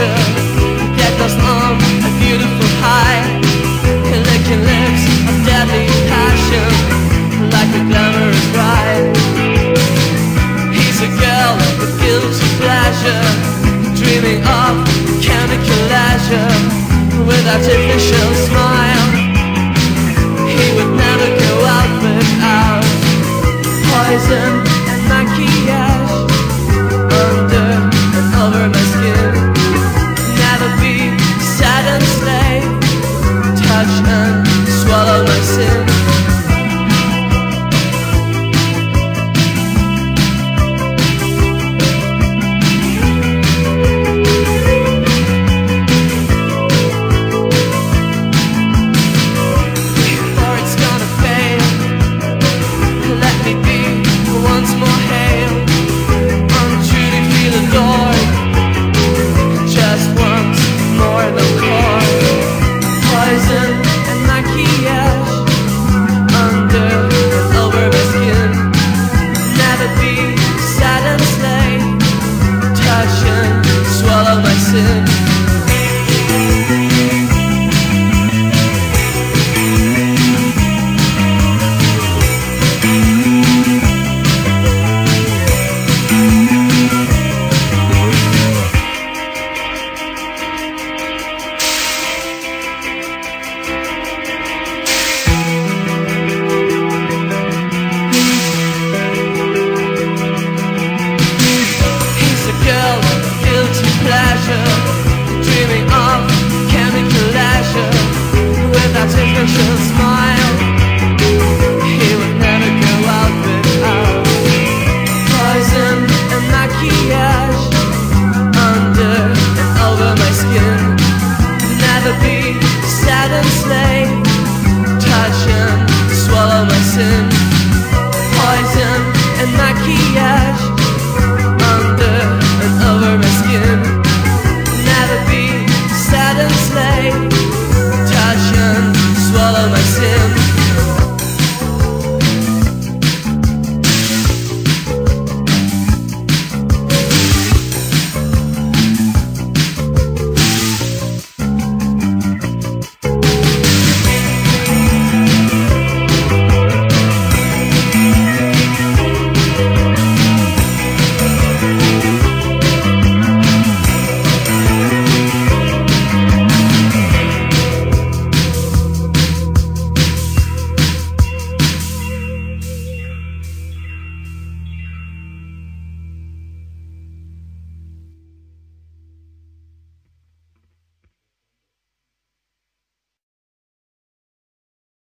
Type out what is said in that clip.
on a beautiful high Licking lips deadly passion Like a glamorous bride. He's a girl with guilty pleasure Dreaming of chemical leisure With artificial smile. He would never go out without Poison and maquillage на всем